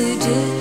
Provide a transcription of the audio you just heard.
do